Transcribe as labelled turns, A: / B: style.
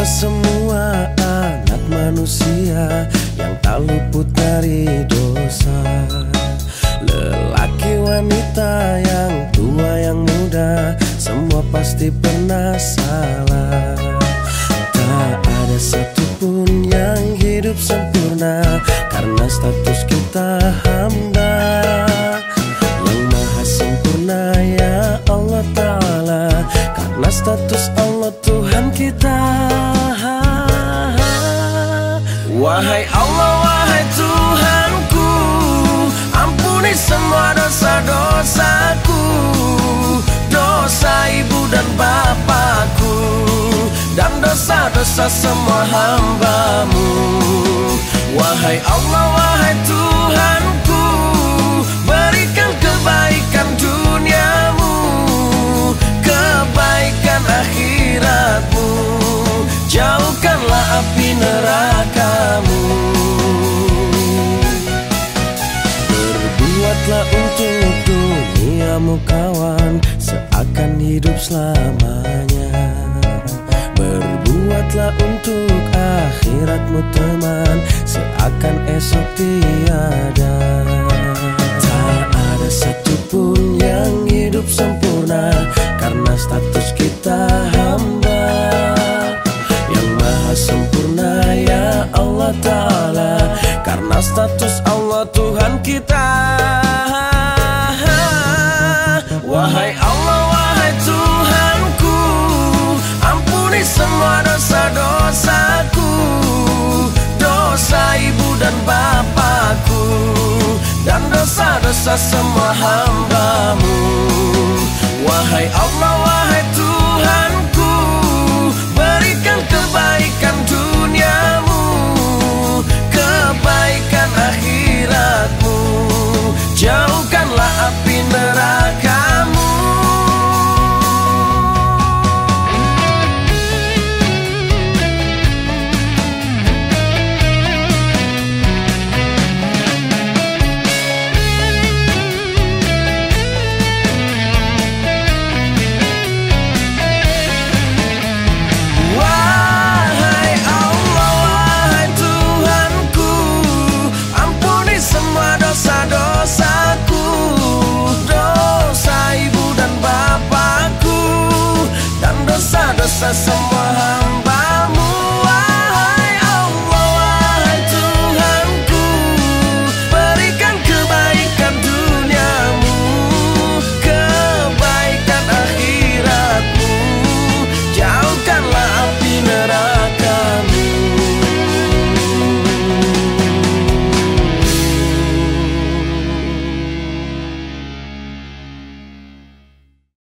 A: dosa semua anak manusia Yang tak luput dari dosa. Lelaki wanita yang tua yang muda Semua pasti pernah salah. Tak ada satupun yang hidup sempurna Karena status kita hamba. Yang maha sempurna ya Allah Ta'ala. Karena status Allah Tuhan kita Wahai Allah, wahai Tuhanku Ampuni semua dosa-dosaku Dosa ibu dan bapakku Dan dosa-dosa semua hambamu. Wahai Allah, wahai Tuhanku Berikan kebaikan duniamu Kebaikan akhiratmu. Jauhkanlah api nerakamu Berbuatlah untuk duniamu kawan Seakan hidup selamanya. Berbuatlah untuk akhiratmu teman Seakan esok tiada. Tak ada satupun yang hidup sempurna Karena status kita hamba. Yang maha sempurna ya Allah Ta'ala Karena status Allah Tuhan kita Dosa-dosa semua hambamu. Wahai Allah, ibu